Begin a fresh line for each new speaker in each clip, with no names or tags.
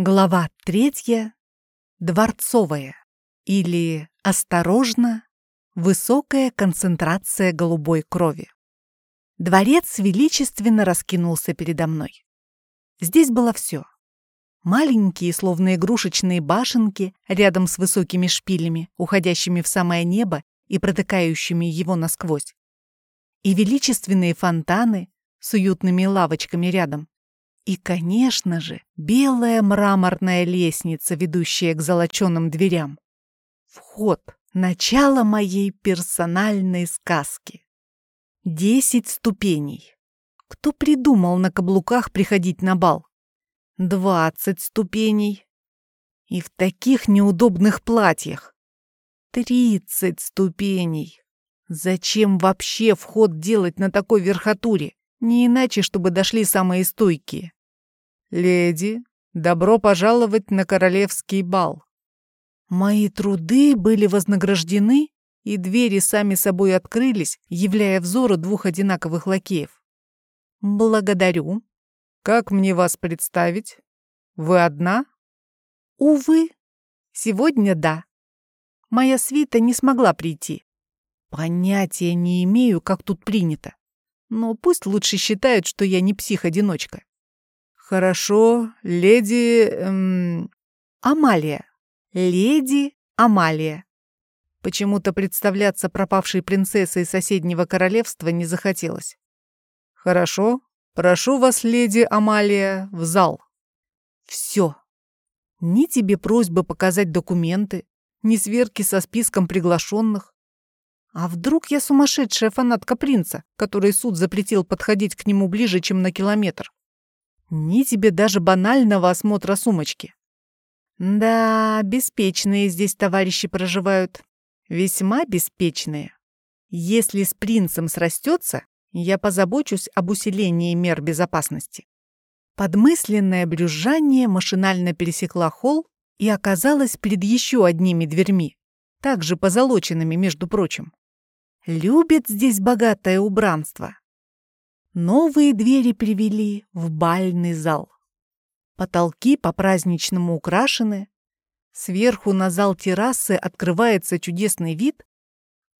Глава третья. Дворцовая. Или «Осторожно! Высокая концентрация голубой крови». Дворец величественно раскинулся передо мной. Здесь было все. Маленькие, словно игрушечные башенки, рядом с высокими шпилями, уходящими в самое небо и протыкающими его насквозь. И величественные фонтаны с уютными лавочками рядом. И, конечно же, белая мраморная лестница, ведущая к золоченым дверям. Вход. Начало моей персональной сказки. Десять ступеней. Кто придумал на каблуках приходить на бал? Двадцать ступеней. И в таких неудобных платьях. Тридцать ступеней. Зачем вообще вход делать на такой верхотуре? Не иначе, чтобы дошли самые стойкие. «Леди, добро пожаловать на королевский бал». Мои труды были вознаграждены, и двери сами собой открылись, являя взору двух одинаковых лакеев. «Благодарю. Как мне вас представить? Вы одна?» «Увы, сегодня да. Моя свита не смогла прийти. Понятия не имею, как тут принято. Но пусть лучше считают, что я не псих-одиночка. «Хорошо, леди... Эм... Амалия. Леди Амалия». Почему-то представляться пропавшей принцессой соседнего королевства не захотелось. «Хорошо, прошу вас, леди Амалия, в зал». «Все. Ни тебе просьбы показать документы, ни сверки со списком приглашенных. А вдруг я сумасшедшая фанатка принца, который суд запретил подходить к нему ближе, чем на километр? Ни тебе даже банального осмотра сумочки. Да, беспечные здесь товарищи проживают. Весьма беспечные. Если с принцем срастется, я позабочусь об усилении мер безопасности. Подмысленное брюзжание машинально пересекла холл и оказалась перед еще одними дверьми, также позолоченными, между прочим. Любит здесь богатое убранство. Новые двери привели в бальный зал. Потолки по-праздничному украшены. Сверху на зал террасы открывается чудесный вид,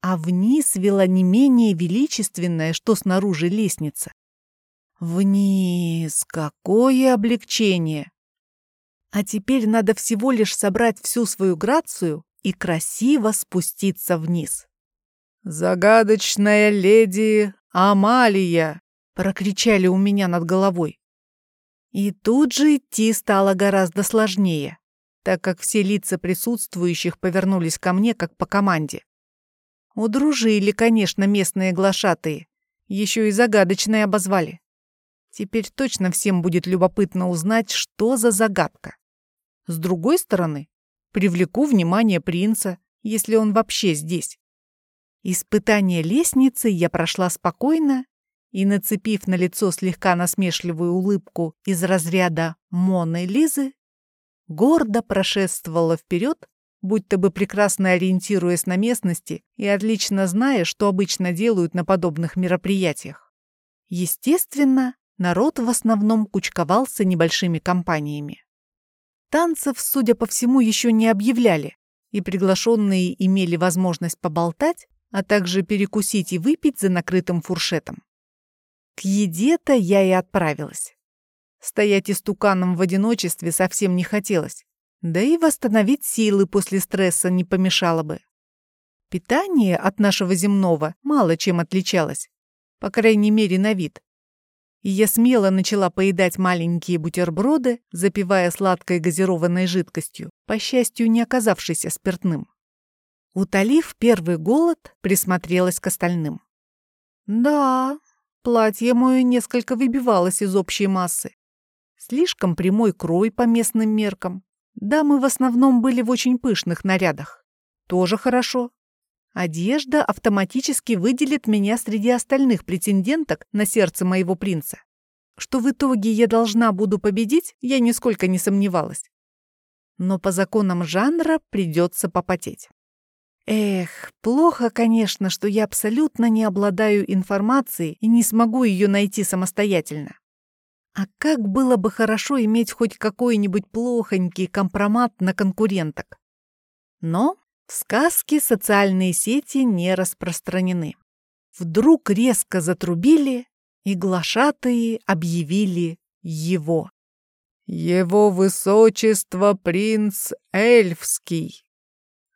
а вниз вела не менее величественная, что снаружи лестница. Вниз, какое облегчение! А теперь надо всего лишь собрать всю свою грацию и красиво спуститься вниз. «Загадочная леди Амалия!» Прокричали у меня над головой. И тут же идти стало гораздо сложнее, так как все лица присутствующих повернулись ко мне, как по команде. Удружили, конечно, местные глашатые, еще и загадочные обозвали. Теперь точно всем будет любопытно узнать, что за загадка. С другой стороны, привлеку внимание принца, если он вообще здесь. Испытание лестницы я прошла спокойно и, нацепив на лицо слегка насмешливую улыбку из разряда Моны Лизы, гордо прошествовала вперед, будто бы прекрасно ориентируясь на местности и отлично зная, что обычно делают на подобных мероприятиях. Естественно, народ в основном кучковался небольшими компаниями. Танцев, судя по всему, еще не объявляли, и приглашенные имели возможность поболтать, а также перекусить и выпить за накрытым фуршетом. К еде-то я и отправилась. Стоять истуканом в одиночестве совсем не хотелось. Да и восстановить силы после стресса не помешало бы. Питание от нашего земного мало чем отличалось. По крайней мере, на вид. И я смело начала поедать маленькие бутерброды, запивая сладкой газированной жидкостью, по счастью, не оказавшейся спиртным. Утолив первый голод, присмотрелась к остальным. Да, Платье мое несколько выбивалось из общей массы. Слишком прямой крой по местным меркам. Дамы в основном были в очень пышных нарядах. Тоже хорошо. Одежда автоматически выделит меня среди остальных претенденток на сердце моего принца. Что в итоге я должна буду победить, я нисколько не сомневалась. Но по законам жанра придется попотеть. Эх, плохо, конечно, что я абсолютно не обладаю информацией и не смогу ее найти самостоятельно. А как было бы хорошо иметь хоть какой-нибудь плохонький компромат на конкуренток. Но в сказке социальные сети не распространены. Вдруг резко затрубили, и глашатые объявили его.
«Его высочество принц Эльфский,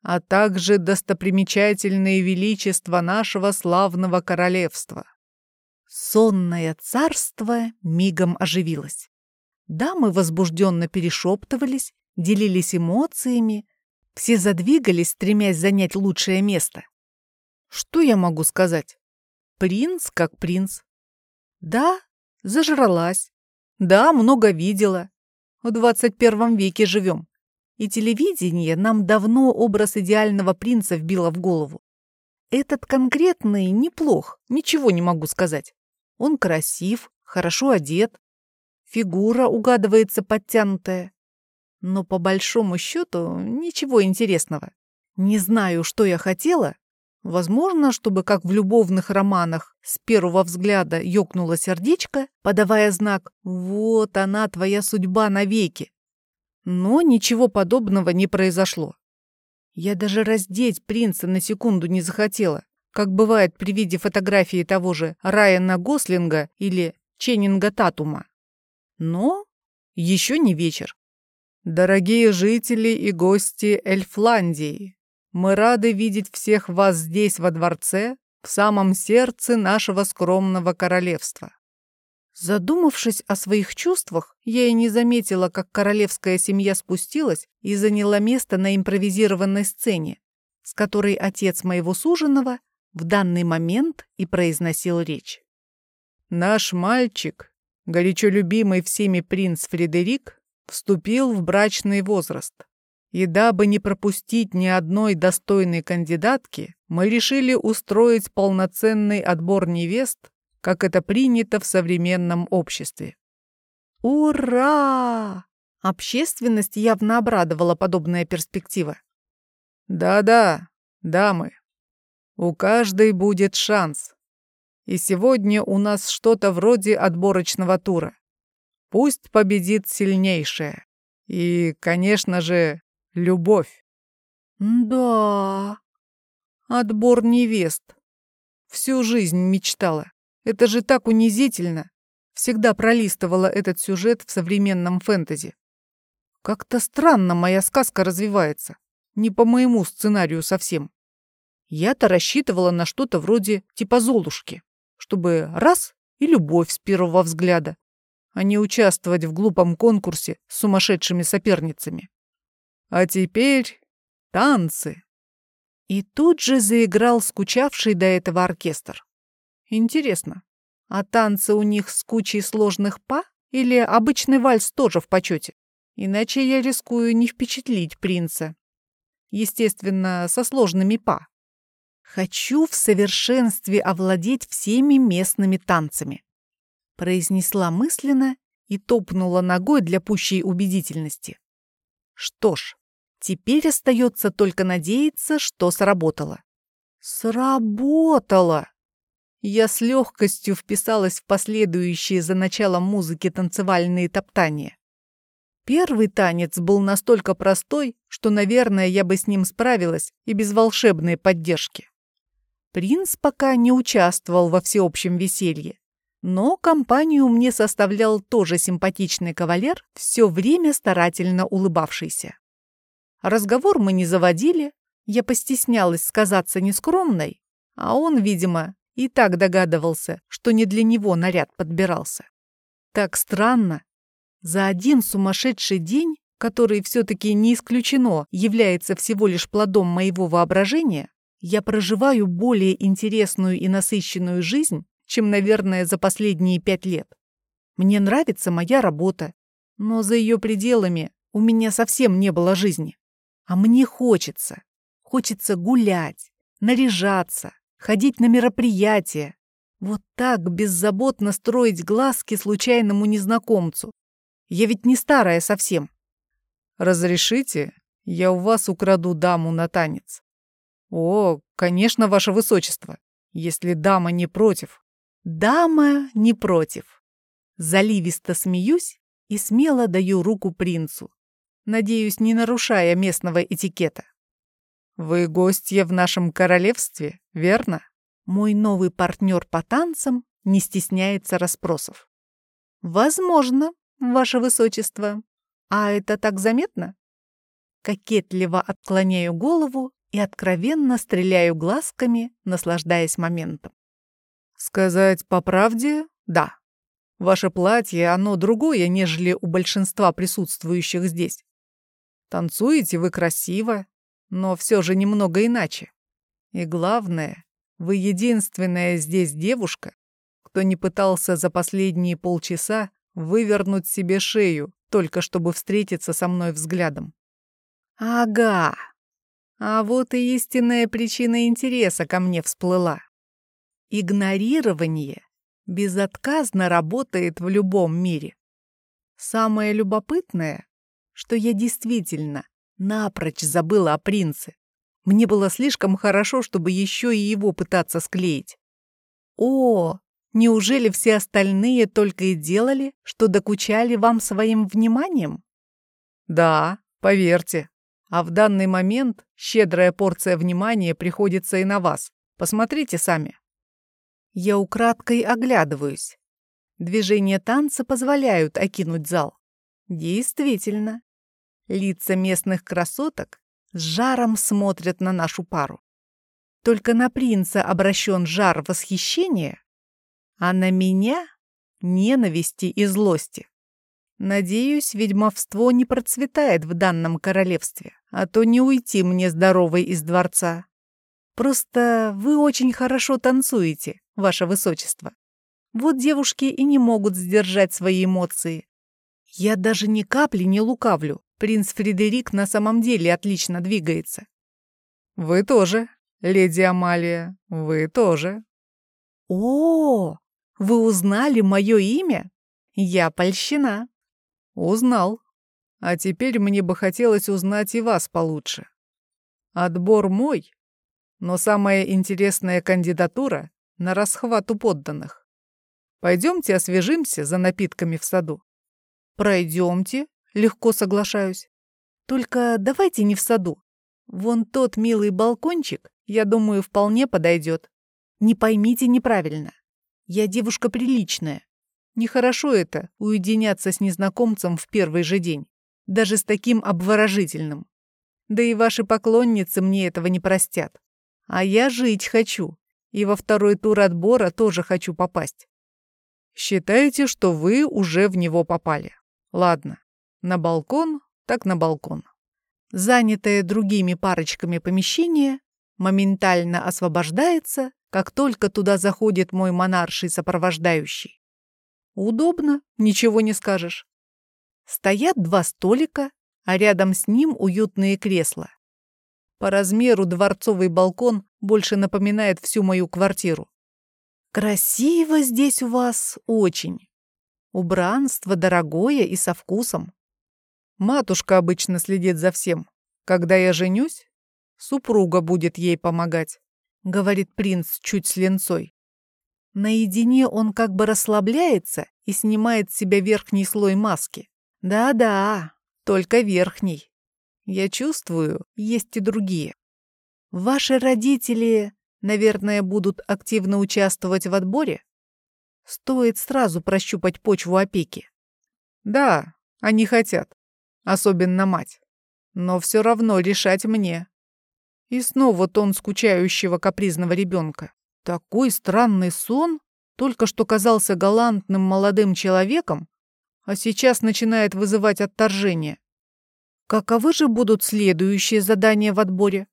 а также достопримечательные величества нашего славного королевства.
Сонное царство мигом оживилось. Дамы возбужденно перешептывались, делились эмоциями, все задвигались, стремясь занять лучшее место. Что я могу сказать? Принц как принц. Да, зажралась. Да, много видела. В 21 веке живем. И телевидение нам давно образ идеального принца вбило в голову. Этот конкретный неплох, ничего не могу сказать. Он красив, хорошо одет, фигура угадывается подтянутая. Но по большому счету ничего интересного. Не знаю, что я хотела. Возможно, чтобы, как в любовных романах, с первого взгляда ёкнуло сердечко, подавая знак «Вот она, твоя судьба навеки». Но ничего подобного не произошло. Я даже раздеть принца на секунду не захотела как бывает при виде фотографии того же Райана Гослинга или Ченнинга Татума. Но еще не вечер. Дорогие жители и гости Эльфландии, мы рады видеть всех вас здесь, во дворце, в самом сердце нашего скромного королевства. Задумавшись о своих чувствах, я и не заметила, как королевская семья спустилась и заняла место на импровизированной сцене, с которой отец моего суженого в данный момент и произносил речь. «Наш мальчик, горячо любимый всеми принц Фредерик, вступил в брачный возраст. И дабы не пропустить ни одной достойной кандидатки, мы решили устроить полноценный отбор невест, как это принято в современном обществе. Ура! Общественность явно обрадовала подобная перспектива. Да-да, дамы, у каждой будет шанс. И сегодня у нас что-то вроде отборочного тура. Пусть победит сильнейшая. И, конечно же, любовь. Да. Отбор невест. Всю жизнь мечтала. Это же так унизительно. Всегда пролистывала этот сюжет в современном фэнтези. Как-то странно моя сказка развивается. Не по моему сценарию совсем. Я-то рассчитывала на что-то вроде типа Золушки, чтобы раз и любовь с первого взгляда, а не участвовать в глупом конкурсе с сумасшедшими соперницами. А теперь танцы. И тут же заиграл скучавший до этого оркестр. Интересно, а танцы у них с кучей сложных па или обычный вальс тоже в почете? Иначе я рискую не впечатлить принца. Естественно, со сложными па. «Хочу в совершенстве овладеть всеми местными танцами», произнесла мысленно и топнула ногой для пущей убедительности. Что ж, теперь остается только надеяться, что сработало. Сработало! Я с легкостью вписалась в последующие за началом музыки танцевальные топтания. Первый танец был настолько простой, что, наверное, я бы с ним справилась и без волшебной поддержки. Принц пока не участвовал во всеобщем веселье, но компанию мне составлял тоже симпатичный кавалер, все время старательно улыбавшийся. Разговор мы не заводили, я постеснялась сказаться нескромной, а он, видимо, и так догадывался, что не для него наряд подбирался. Так странно. За один сумасшедший день, который все-таки не исключено является всего лишь плодом моего воображения, я проживаю более интересную и насыщенную жизнь, чем, наверное, за последние пять лет. Мне нравится моя работа, но за ее пределами у меня совсем не было жизни. А мне хочется. Хочется гулять, наряжаться, ходить на мероприятия. Вот так беззаботно строить глазки случайному незнакомцу. Я ведь не старая совсем. «Разрешите, я у вас украду даму на танец?» «О, конечно, ваше высочество, если дама не против». «Дама не против». Заливисто смеюсь и смело даю руку принцу, надеюсь, не нарушая местного этикета.
«Вы гостья в нашем королевстве, верно?»
Мой новый партнер по танцам не стесняется расспросов. «Возможно, ваше высочество. А это так заметно?» Кокетливо отклоняю голову и откровенно стреляю глазками, наслаждаясь моментом.
«Сказать по правде, да. Ваше платье, оно другое, нежели у большинства присутствующих здесь. Танцуете вы красиво, но все же немного иначе. И главное, вы единственная здесь девушка, кто не пытался за последние полчаса вывернуть себе шею, только чтобы встретиться со мной взглядом.
Ага. А вот и истинная причина интереса ко мне всплыла. Игнорирование безотказно работает в любом мире. Самое любопытное, что я действительно напрочь забыла о принце. Мне было слишком хорошо, чтобы еще и его пытаться склеить. О, неужели все остальные только и делали, что докучали вам своим вниманием?
Да, поверьте. А в данный момент щедрая порция внимания приходится и на вас. Посмотрите сами.
Я украдкой оглядываюсь. Движения танца позволяют окинуть зал. Действительно, Лица местных красоток с жаром смотрят на нашу пару. Только на принца обращен жар восхищения, а на меня — ненависти и злости. Надеюсь, ведьмовство не процветает в данном королевстве, а то не уйти мне здоровой из дворца. Просто вы очень хорошо танцуете, ваше высочество. Вот девушки и не могут сдержать свои эмоции. Я даже ни капли не лукавлю. Принц Фредерик на самом деле отлично двигается.
Вы тоже, леди Амалия, вы тоже.
О, вы узнали мое имя? Я польщена.
Узнал. А теперь мне бы хотелось узнать и вас получше. Отбор мой, но самая интересная кандидатура на расхват у подданных. Пойдемте освежимся за напитками в саду.
Пройдемте, Легко соглашаюсь. Только давайте не в саду. Вон тот милый балкончик, я думаю, вполне подойдет. Не поймите неправильно. Я девушка приличная. Нехорошо это — уединяться с незнакомцем в первый же день. Даже с таким обворожительным. Да и ваши поклонницы мне этого не простят. А я жить хочу. И во второй тур отбора тоже хочу попасть.
Считаете, что вы уже в него попали. Ладно, на балкон, так на балкон.
Занятое другими парочками помещение моментально освобождается, как только туда заходит мой монарший сопровождающий. Удобно, ничего не скажешь. Стоят два столика, а рядом с ним уютные кресла. По размеру дворцовый балкон больше напоминает всю мою квартиру. Красиво здесь у вас очень. Убранство дорогое и со вкусом.
Матушка обычно следит за всем. Когда я женюсь, супруга будет ей помогать», — говорит принц чуть с ленцой.
Наедине он как бы расслабляется и снимает с себя верхний слой маски. Да-да, только верхний. Я чувствую, есть и другие. Ваши родители, наверное, будут активно участвовать в отборе? Стоит сразу прощупать почву опеки.
Да, они хотят особенно мать. Но все равно решать мне. И снова тон скучающего капризного ребенка. Такой странный сон, только что казался галантным молодым человеком, а сейчас начинает вызывать отторжение.
Каковы же будут следующие задания в отборе?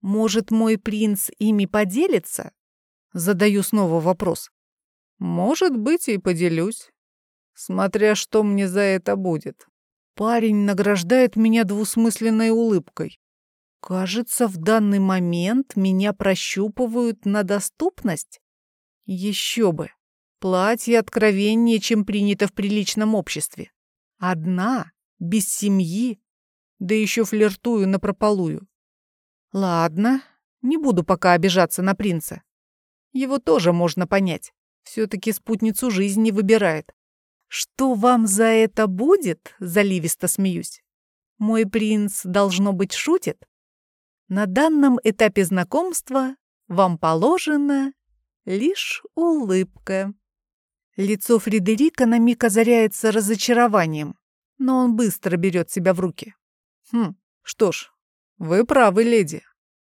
Может, мой принц ими поделится? Задаю снова вопрос.
Может быть, и поделюсь. Смотря что мне за это будет. Парень награждает меня двусмысленной улыбкой.
Кажется, в данный момент меня прощупывают на доступность. Еще бы. Платье откровеннее, чем принято в приличном обществе. Одна, без семьи, да еще флиртую напропалую. Ладно, не буду пока обижаться на принца. Его тоже можно понять. Все-таки спутницу жизни выбирает. Что вам за это будет? Заливисто смеюсь. Мой принц, должно быть, шутит. На данном этапе знакомства вам положена лишь улыбка. Лицо Фредерика на миг озаряется разочарованием, но он быстро берет себя в руки.
Хм, что ж, вы правы, леди.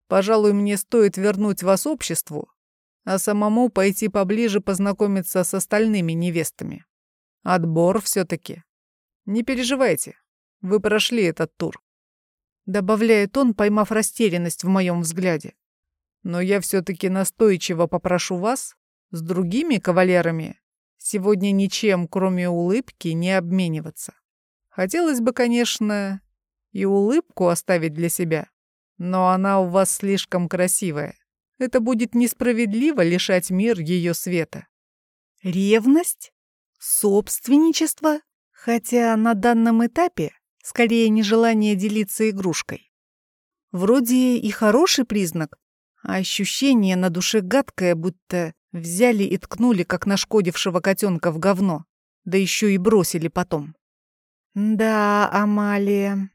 Пожалуй, мне стоит вернуть вас обществу, а самому пойти поближе познакомиться с остальными невестами. Отбор все-таки. Не переживайте, вы прошли этот тур. Добавляет он, поймав растерянность в моем взгляде. Но я все-таки настойчиво попрошу вас с другими кавалерами сегодня ничем, кроме улыбки, не обмениваться. Хотелось бы, конечно, и улыбку оставить для себя, но она у вас слишком красивая. Это будет несправедливо лишать мир ее света.
Ревность? Собственничество? Хотя на данном этапе скорее нежелание делиться игрушкой. Вроде и хороший признак, а ощущение на душе гадкое, будто взяли и ткнули, как нашкодившего котенка в говно, да еще и бросили потом. Да, Амалия,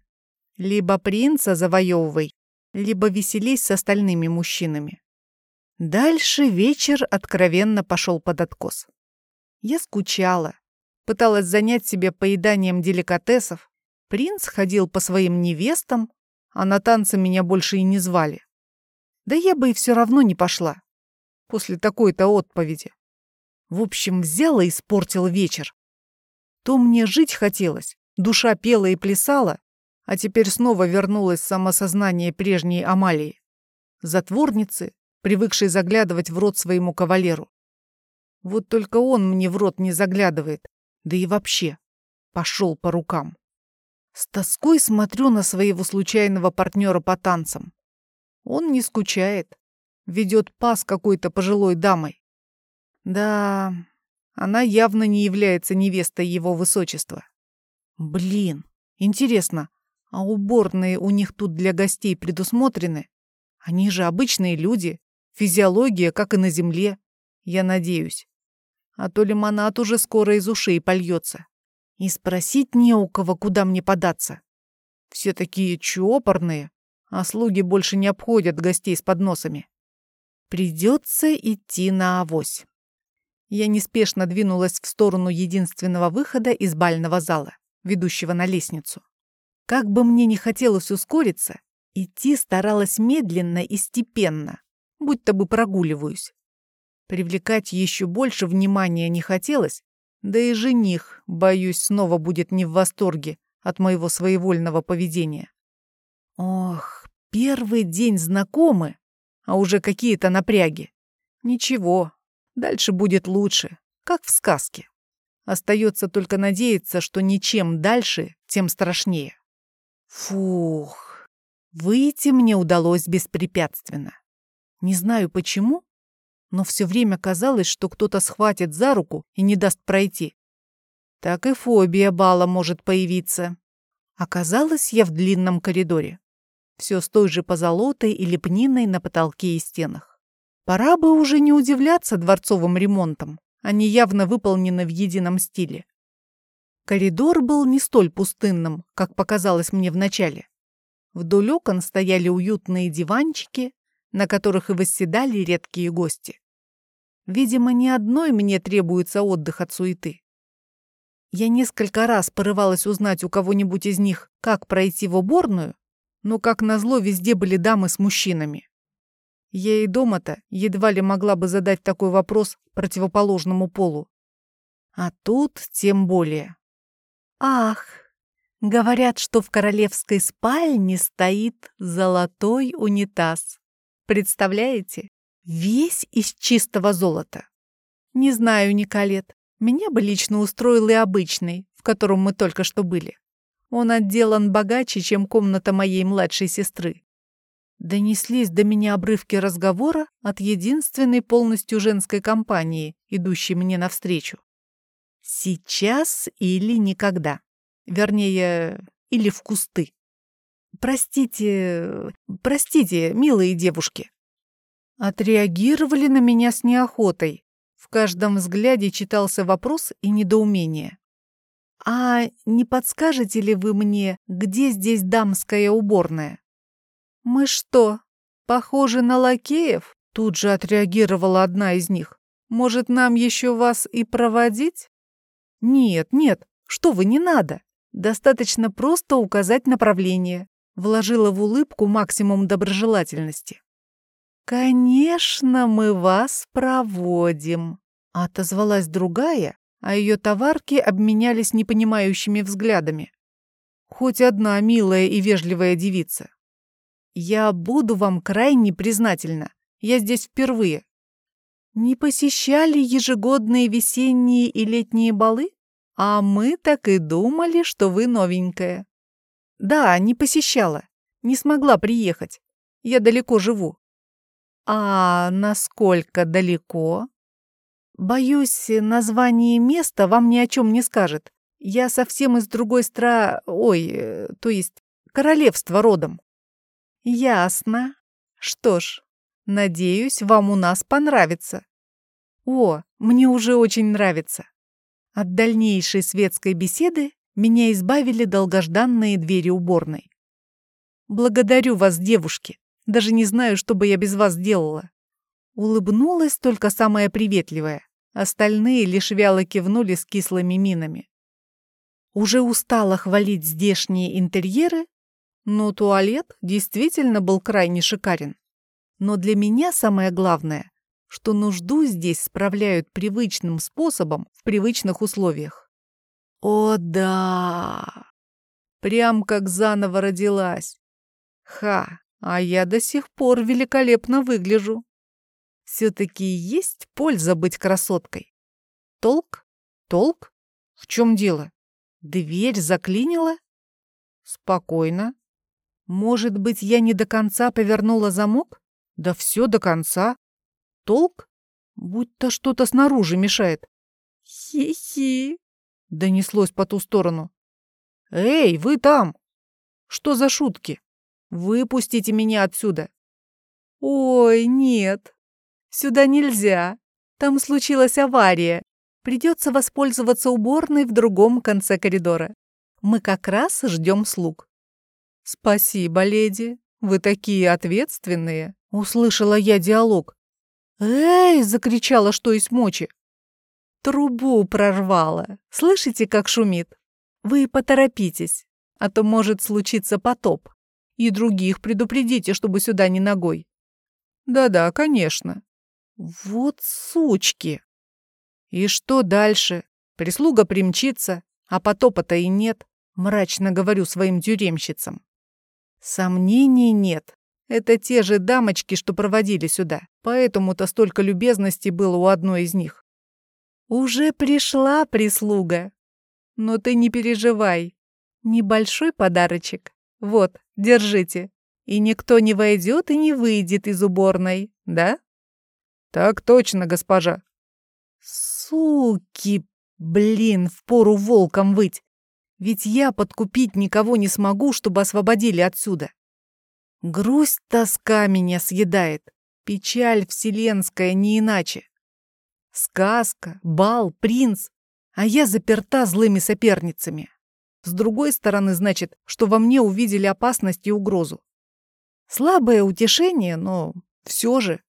либо принца завоевывай, либо веселись с остальными мужчинами. Дальше вечер откровенно пошел под откос. Я скучала, пыталась занять себя поеданием деликатесов. Принц ходил по своим невестам, а на танцы меня больше и не звали. Да я бы и все равно не пошла. После такой-то отповеди. В общем, взяла и испортила вечер. То мне жить хотелось, душа пела и плясала, а теперь снова вернулось самосознание прежней Амалии. Затворницы, привыкшей заглядывать в рот своему кавалеру. Вот только он мне в рот не заглядывает, да и вообще пошел по рукам. С тоской смотрю на своего случайного партнера по танцам. Он не скучает. Ведет пас какой-то пожилой дамой. Да, она явно не является невестой его высочества. Блин, интересно, а уборные у них тут для гостей предусмотрены? Они же обычные люди, физиология, как и на земле. Я надеюсь. А то лимонад уже скоро из ушей польется. И спросить не у кого, куда мне податься. Все такие чопорные а слуги больше не обходят гостей с подносами. Придется идти на авось. Я неспешно двинулась в сторону единственного выхода из бального зала, ведущего на лестницу. Как бы мне ни хотелось ускориться, идти старалась медленно и степенно, будто бы прогуливаюсь. Привлекать еще больше внимания не хотелось, да и жених, боюсь, снова будет не в восторге от моего своевольного поведения. Ох, Первый день знакомы, а уже какие-то напряги. Ничего, дальше будет лучше, как в сказке. Остается только надеяться, что ничем дальше, тем страшнее. Фух, выйти мне удалось беспрепятственно. Не знаю почему, но все время казалось, что кто-то схватит за руку и не даст пройти. Так и фобия бала может появиться. Оказалось, я в длинном коридоре. Все с той же позолотой и лепниной на потолке и стенах. Пора бы уже не удивляться дворцовым ремонтам. Они явно выполнены в едином стиле. Коридор был не столь пустынным, как показалось мне вначале. Вдоль окон стояли уютные диванчики, на которых и восседали редкие гости. Видимо, ни одной мне требуется отдых от суеты. Я несколько раз порывалась узнать у кого-нибудь из них, как пройти в уборную, но, как назло, везде были дамы с мужчинами. Я и дома-то едва ли могла бы задать такой вопрос противоположному полу. А тут тем более. Ах, говорят, что в королевской спальне стоит золотой унитаз. Представляете? Весь из чистого золота. Не знаю, Николет, меня бы лично устроил и обычный, в котором мы только что были. Он отделан богаче, чем комната моей младшей сестры. Донеслись до меня обрывки разговора от единственной полностью женской компании, идущей мне навстречу. Сейчас или никогда. Вернее, или в кусты. Простите, простите, милые девушки. Отреагировали на меня с неохотой. В каждом взгляде читался вопрос и недоумение. «А не подскажете ли вы мне, где здесь дамская уборная?» «Мы что, похожи на лакеев?» Тут же отреагировала одна из них. «Может, нам еще вас и проводить?» «Нет, нет, что вы, не надо. Достаточно просто указать направление», вложила в улыбку максимум доброжелательности. «Конечно, мы вас проводим», — отозвалась другая, а ее товарки обменялись непонимающими взглядами. Хоть одна милая и вежливая девица. «Я буду вам крайне признательна. Я здесь впервые». «Не посещали ежегодные весенние и летние балы? А мы так и думали, что вы новенькая». «Да, не посещала. Не смогла приехать. Я далеко живу». «А насколько далеко?» Боюсь, название места вам ни о чем не скажет. Я совсем из другой стра... Ой, э, то есть королевства родом. Ясно. Что ж, надеюсь, вам у нас понравится. О, мне уже очень нравится. От дальнейшей светской беседы меня избавили долгожданные двери уборной. Благодарю вас, девушки. Даже не знаю, что бы я без вас делала. Улыбнулась только самая приветливая. Остальные лишь вяло кивнули с кислыми минами. Уже устала хвалить здешние интерьеры, но туалет действительно был крайне шикарен. Но для меня самое главное, что нужду здесь справляют привычным способом в привычных условиях. О да! Прям как заново родилась. Ха, а я до сих пор великолепно выгляжу. Все-таки есть польза быть красоткой. Толк? Толк? В чем дело? Дверь заклинила? Спокойно. Может быть, я не до конца повернула замок? Да все до конца. Толк? Будь-то что-то снаружи мешает. Хи-хи. Донеслось по ту сторону. Эй, вы там! Что за шутки? Выпустите меня отсюда. Ой, нет, Сюда нельзя. Там случилась авария. Придется воспользоваться уборной в другом конце коридора. Мы как раз ждем слуг. Спасибо, леди. Вы такие ответственные. Услышала я диалог. «Эй!» — закричала, что есть мочи. Трубу прорвало. Слышите, как шумит? Вы поторопитесь, а то может случиться потоп. И других предупредите, чтобы сюда не ногой. Да-да, конечно. Вот сучки! И что дальше? Прислуга примчится, а потопа-то и нет, мрачно говорю своим тюремщицам. Сомнений нет. Это те же дамочки, что проводили сюда, поэтому-то столько любезности было у одной из них. Уже пришла прислуга. Но ты не переживай. Небольшой подарочек. Вот, держите. И никто не войдет и не выйдет из уборной, да? «Так точно, госпожа». «Суки, блин, впору волком выть. Ведь я подкупить никого не смогу, чтобы освободили отсюда. Грусть, тоска меня съедает. Печаль вселенская не иначе. Сказка, бал, принц, а я заперта злыми соперницами. С другой стороны, значит, что во мне увидели опасность и угрозу. Слабое утешение, но все же.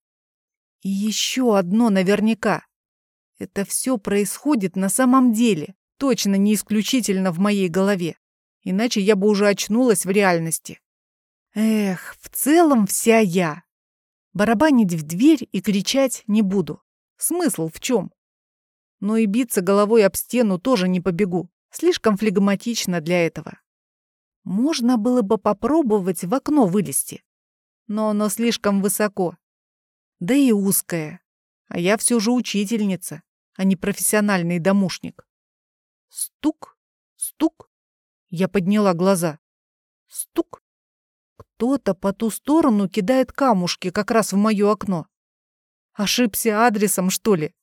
И еще одно наверняка. Это все происходит на самом деле, точно не исключительно в моей голове. Иначе я бы уже очнулась в реальности. Эх, в целом вся я. Барабанить в дверь и кричать не буду. Смысл в чем? Но и биться головой об стену тоже не побегу. Слишком флегматично для этого. Можно было бы попробовать в окно вылезти. Но оно слишком высоко да и узкая. А я все же учительница, а не профессиональный домушник. Стук, стук. Я подняла глаза. Стук. Кто-то по ту сторону кидает камушки как раз в мое окно. Ошибся адресом, что ли?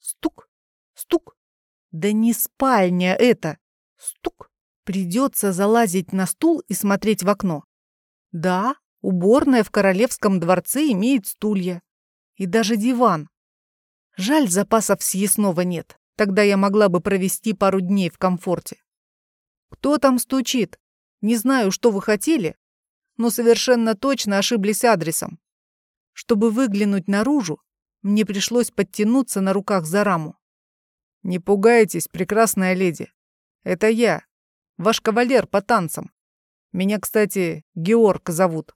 Стук, стук. Да не спальня это. Стук. Придется залазить на стул и смотреть в окно. Да, Уборная в королевском дворце имеет стулья. И даже диван. Жаль, запасов съестного нет.
Тогда я могла бы провести пару дней в комфорте. Кто там стучит? Не знаю, что вы хотели, но совершенно точно ошиблись адресом. Чтобы выглянуть наружу, мне пришлось подтянуться на руках за раму. «Не пугайтесь, прекрасная леди. Это я, ваш кавалер по танцам. Меня, кстати, Георг зовут».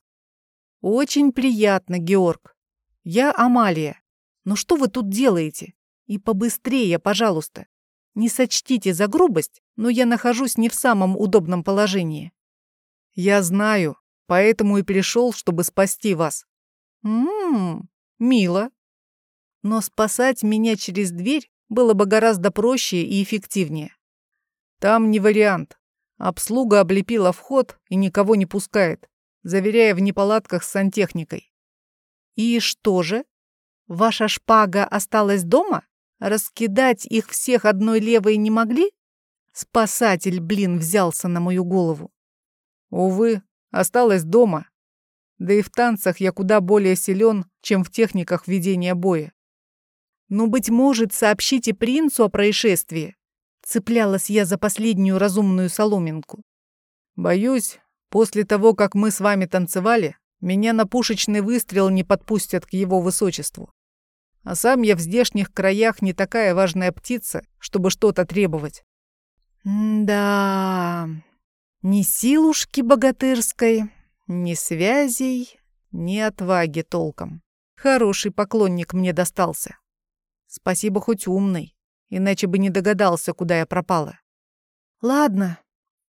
«Очень приятно, Георг. Я Амалия. Но что вы тут делаете? И побыстрее, пожалуйста. Не сочтите за грубость, но я нахожусь не в самом удобном положении». «Я знаю, поэтому и пришел, чтобы спасти вас». «Ммм, мило. Но спасать меня через дверь было бы гораздо проще и эффективнее. Там не вариант. Обслуга облепила вход и никого не пускает, заверяя в неполадках с сантехникой. И что же? Ваша шпага осталась дома? Раскидать их всех одной левой не могли? Спасатель, блин, взялся на мою голову. Увы, осталась дома. Да и в танцах я куда более силен, чем в техниках ведения боя. «Ну, быть может, сообщите принцу о происшествии?» Цеплялась я за последнюю разумную соломинку. «Боюсь, после того, как мы с вами танцевали, меня на пушечный выстрел не подпустят к его высочеству. А сам я в здешних краях не такая важная птица, чтобы что-то требовать». «Да, ни силушки богатырской, ни связей, ни отваги толком. Хороший поклонник мне достался». Спасибо, хоть умный, иначе бы не догадался, куда я пропала. Ладно,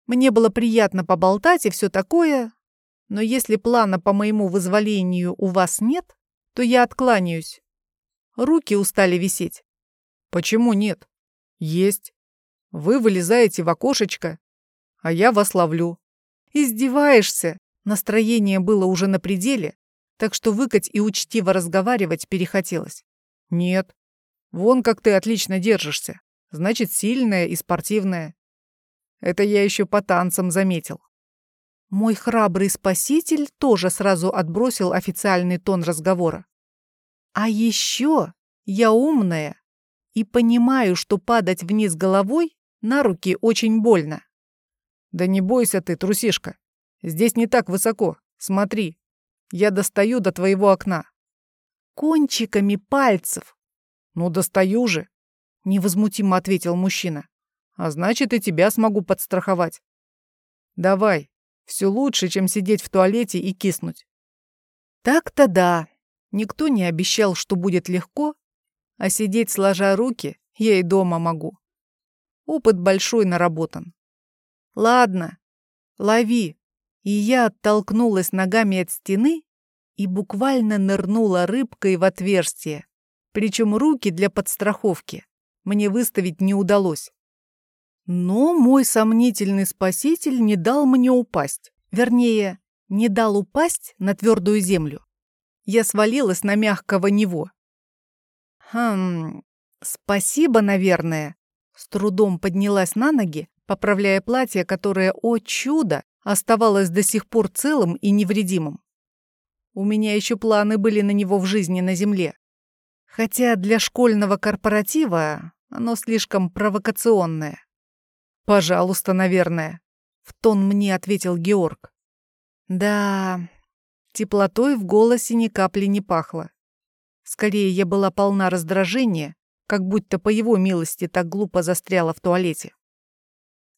мне было приятно поболтать и все такое, но если плана по моему вызволению у вас нет, то я откланяюсь. Руки устали висеть. Почему нет? Есть. Вы вылезаете в окошечко, а я вас ловлю. Издеваешься? Настроение было уже на пределе, так что выкать и учтиво разговаривать перехотелось. Нет, Вон как ты отлично держишься. Значит, сильная и спортивная. Это я еще по танцам заметил. Мой храбрый спаситель тоже сразу отбросил официальный тон разговора. А еще я умная и понимаю, что падать вниз головой на руки очень больно. Да не бойся ты, трусишка. Здесь не так высоко. Смотри, я достаю до твоего окна. Кончиками пальцев «Ну, достаю же», — невозмутимо ответил мужчина. «А значит, и тебя смогу подстраховать. Давай, все лучше, чем сидеть в туалете и киснуть». Так-то да. Никто не обещал, что будет легко, а сидеть сложа руки я и дома могу. Опыт большой наработан. Ладно, лови. И я оттолкнулась ногами от стены и буквально нырнула рыбкой в отверстие, причем руки для подстраховки мне выставить не удалось. Но мой сомнительный спаситель не дал мне упасть. Вернее, не дал упасть на твердую землю. Я свалилась на мягкого него. Хм, спасибо, наверное. С трудом поднялась на ноги, поправляя платье, которое, о чудо, оставалось до сих пор целым и невредимым. У меня еще планы были на него в жизни на земле. Хотя для школьного корпоратива оно слишком провокационное. «Пожалуйста, наверное», — в тон мне ответил Георг. «Да, теплотой в голосе ни капли не пахло. Скорее, я была полна раздражения, как будто по его милости так глупо застряла в туалете.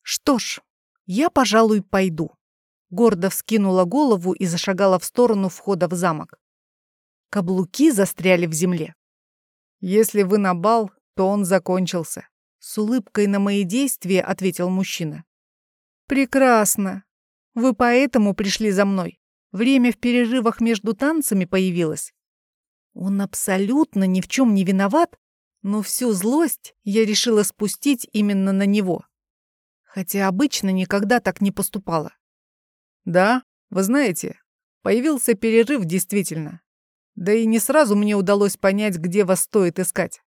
Что ж, я, пожалуй, пойду. Гордо вскинула голову и зашагала в сторону входа в замок. Каблуки застряли в земле. Если вы на бал, то он закончился. С улыбкой на мои действия ответил мужчина. Прекрасно. Вы поэтому пришли за мной. Время в перерывах между танцами появилось. Он абсолютно ни в чем не виноват, но всю злость я решила спустить именно на него. Хотя обычно никогда так не поступала. Да, вы знаете, появился перерыв действительно. Да и не сразу мне удалось понять, где вас стоит искать.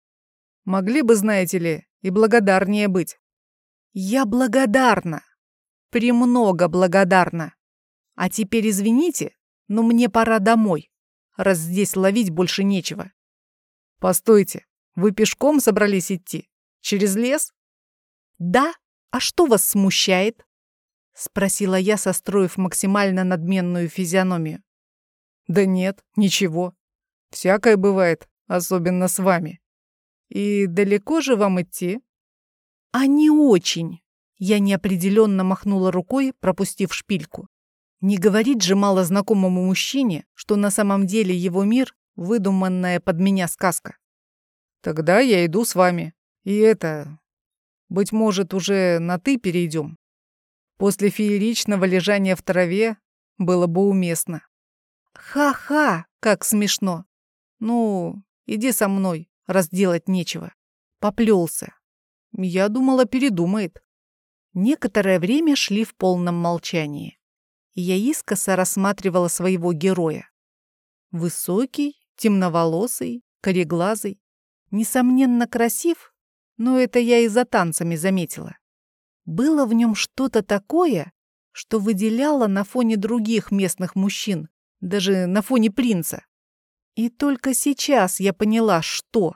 Могли бы, знаете ли, и благодарнее быть. Я благодарна. Премного благодарна. А теперь извините, но мне пора домой, раз здесь ловить больше нечего. Постойте, вы пешком собрались идти? Через лес?
Да. А что вас смущает? Спросила я, состроив максимально надменную физиономию.
Да нет, ничего. Всякое бывает, особенно с вами. И далеко же вам идти?
А не очень. Я неопределенно махнула рукой, пропустив шпильку. Не говорить же малознакомому мужчине, что на самом деле его мир — выдуманная под меня сказка.
Тогда я иду с вами. И это... Быть может, уже на «ты» перейдем. После фееричного лежания в траве было бы уместно.
Ха-ха, как смешно. Ну, иди со мной, раз делать нечего. Поплелся. Я думала, передумает. Некоторое время шли в полном молчании. Я искоса рассматривала своего героя. Высокий, темноволосый, кореглазый. Несомненно, красив, но это я и за танцами заметила. Было в нем что-то такое, что выделяло на фоне других местных мужчин, даже на фоне принца. И только сейчас я поняла, что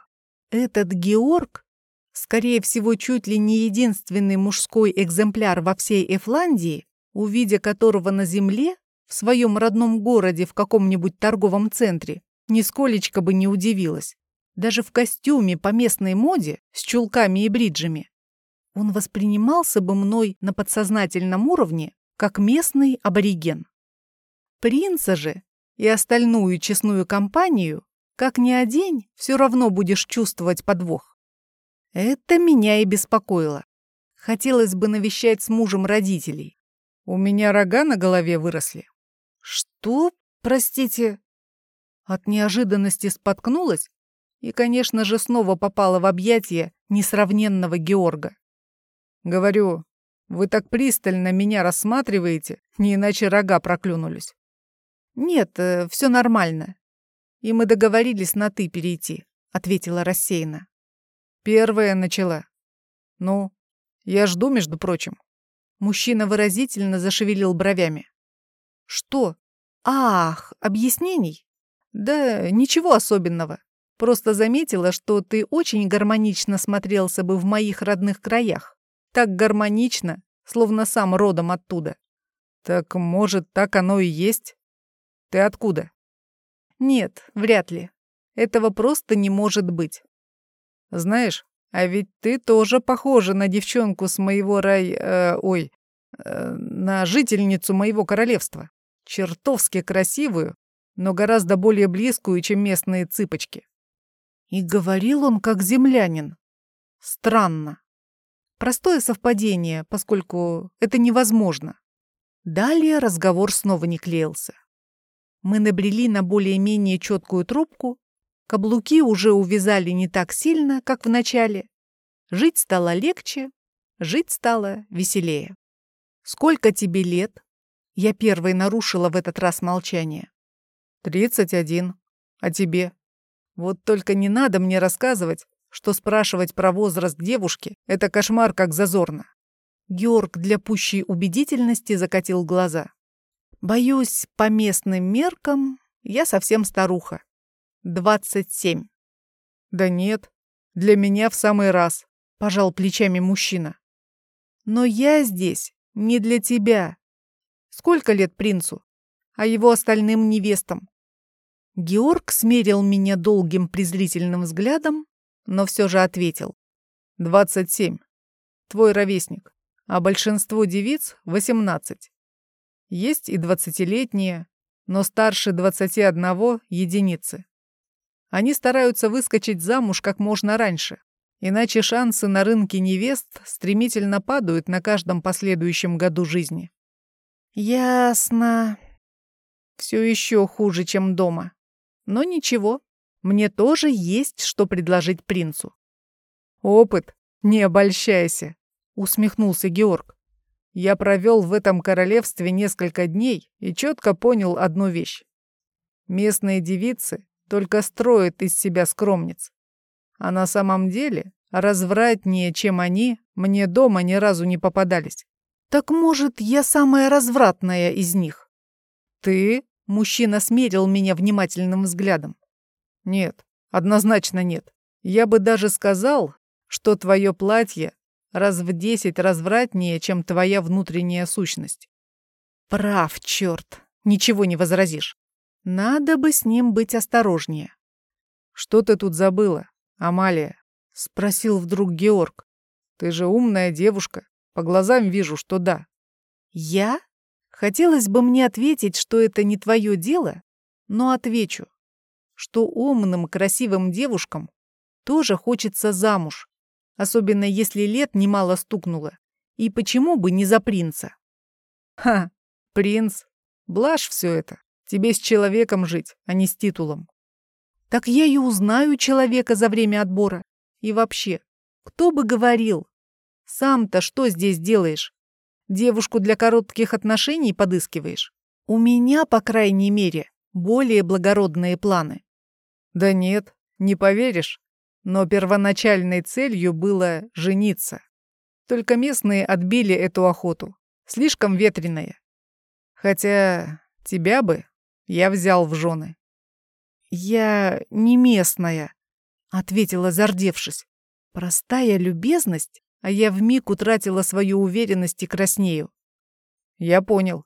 этот Георг, скорее всего, чуть ли не единственный мужской экземпляр во всей Эфландии, увидя которого на земле, в своем родном городе в каком-нибудь торговом центре, нисколечко бы не удивилась. Даже в костюме по местной моде, с чулками и бриджами. Он воспринимался бы мной на подсознательном уровне, как местный абориген. Принца же и остальную честную компанию, как ни одень, все равно будешь чувствовать подвох. Это меня и беспокоило. Хотелось бы навещать с мужем родителей.
У меня рога на голове выросли.
Что? Простите. От неожиданности споткнулась и, конечно же, снова попала в объятия несравненного Георга.
Говорю, вы так пристально меня рассматриваете, не иначе рога проклюнулись.
Нет, э, все нормально. И мы договорились на «ты» перейти, ответила рассеянно.
Первая начала. Ну, я жду, между прочим.
Мужчина выразительно зашевелил бровями. Что? Ах, объяснений? Да ничего особенного. Просто заметила, что ты очень гармонично смотрелся бы в моих родных краях. Так гармонично, словно сам родом оттуда.
Так, может, так оно и есть? Ты откуда?
Нет, вряд ли. Этого просто не может быть.
Знаешь, а ведь ты тоже похожа на девчонку с моего рай... Э, ой, э, на жительницу моего королевства. Чертовски красивую, но гораздо более близкую, чем местные цыпочки.
И говорил он как землянин. Странно. Простое совпадение, поскольку это невозможно. Далее разговор снова не клеился. Мы набрели на более-менее четкую трубку, каблуки уже увязали не так сильно, как в начале. Жить стало легче, жить стало веселее. «Сколько тебе лет?» Я первой нарушила в этот раз молчание.
«Тридцать один. А тебе?» «Вот только не надо мне рассказывать, что спрашивать про возраст девушки — это кошмар как зазорно.
Георг для пущей убедительности закатил глаза. Боюсь, по местным меркам я совсем старуха. Двадцать семь.
Да нет, для меня в самый раз,
пожал плечами мужчина. Но я здесь не для тебя. Сколько лет принцу? А его остальным невестам? Георг смерил меня долгим презрительным взглядом но все же ответил.
«Двадцать семь. Твой ровесник. А большинство девиц — восемнадцать. Есть и двадцатилетние, но старше двадцати одного — единицы. Они стараются выскочить замуж как можно раньше, иначе шансы на рынке невест стремительно падают на каждом последующем году жизни.
Ясно. Все еще хуже, чем дома. Но ничего, мне тоже есть что предложить принцу.
Опыт, не обольщайся, усмехнулся Георг. Я провел в этом королевстве несколько дней и четко понял одну вещь. Местные девицы только строят из себя скромниц. А на самом деле развратнее, чем они, мне дома ни разу не попадались.
Так может, я самая развратная из них?
Ты?
Мужчина смерил меня внимательным взглядом.
Нет, однозначно нет. Я бы даже сказал, что твое платье раз в десять развратнее, чем твоя внутренняя сущность.
Прав, черт, ничего не возразишь. Надо бы с ним быть осторожнее.
Что ты тут забыла, Амалия? Спросил вдруг Георг. Ты же умная девушка. По глазам вижу, что да.
Я? Хотелось бы мне ответить, что это не твое дело, но отвечу, что умным, красивым девушкам тоже хочется замуж, особенно если лет немало стукнуло. И почему бы не за принца?
Ха, принц, блажь все это. Тебе с человеком жить, а не с титулом.
Так я и узнаю человека за время отбора. И вообще, кто бы говорил? Сам-то что здесь делаешь? Девушку для коротких отношений подыскиваешь? У меня, по крайней мере, более благородные планы.
Да нет, не поверишь. Но первоначальной целью было жениться. Только местные отбили эту охоту. Слишком ветреная. Хотя тебя бы я взял в жены.
Я не местная, ответила, зардевшись. Простая любезность, а я вмиг утратила свою уверенность и краснею.
Я понял.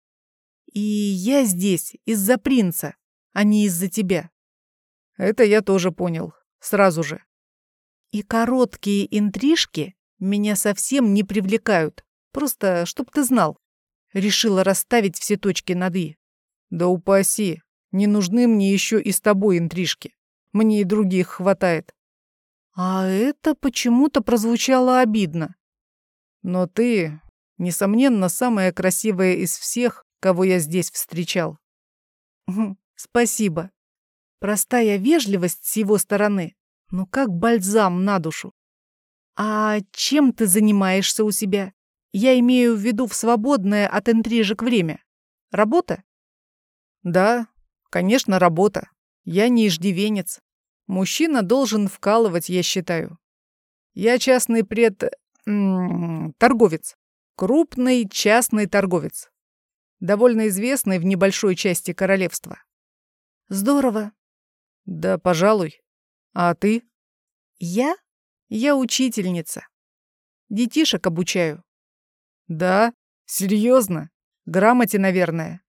И я здесь из-за принца, а не из-за тебя.
Это я тоже понял. Сразу же.
И короткие интрижки меня совсем не привлекают. Просто, чтоб ты знал. Решила расставить все точки над «и».
Да упаси. Не нужны мне еще и с тобой интрижки. Мне и других хватает.
А это почему-то прозвучало обидно.
Но ты, несомненно, самая красивая из всех, кого я здесь встречал.
Спасибо. Простая вежливость с его стороны, но как бальзам на душу. А чем ты занимаешься у себя? Я имею в виду в свободное от интрижек время. Работа?
Да, конечно, работа. Я не иждивенец. Мужчина должен вкалывать, я считаю. Я частный пред... Торговец. Крупный частный торговец. Довольно известный в небольшой части королевства.
Здорово.
Да, пожалуй. А ты?
Я? Я учительница. Детишек обучаю.
Да? Серьезно? Грамоте, наверное?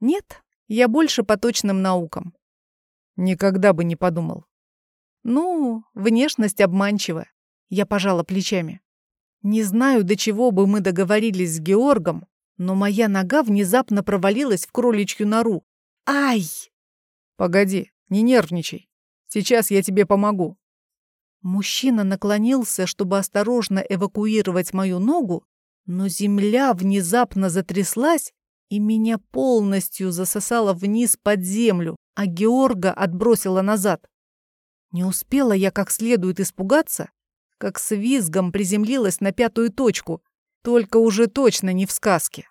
Нет, я больше по точным наукам.
Никогда бы не подумал.
Ну, внешность обманчива. Я пожала плечами. Не знаю, до чего бы мы договорились с Георгом, но моя нога внезапно провалилась в кроличью нору. Ай!
Погоди, не нервничай. Сейчас я тебе помогу.
Мужчина наклонился, чтобы осторожно эвакуировать мою ногу, но земля внезапно затряслась, и меня полностью засосало вниз под землю, а Георга отбросила назад. Не успела я как следует испугаться, как с визгом приземлилась на пятую точку, только уже точно не в сказке.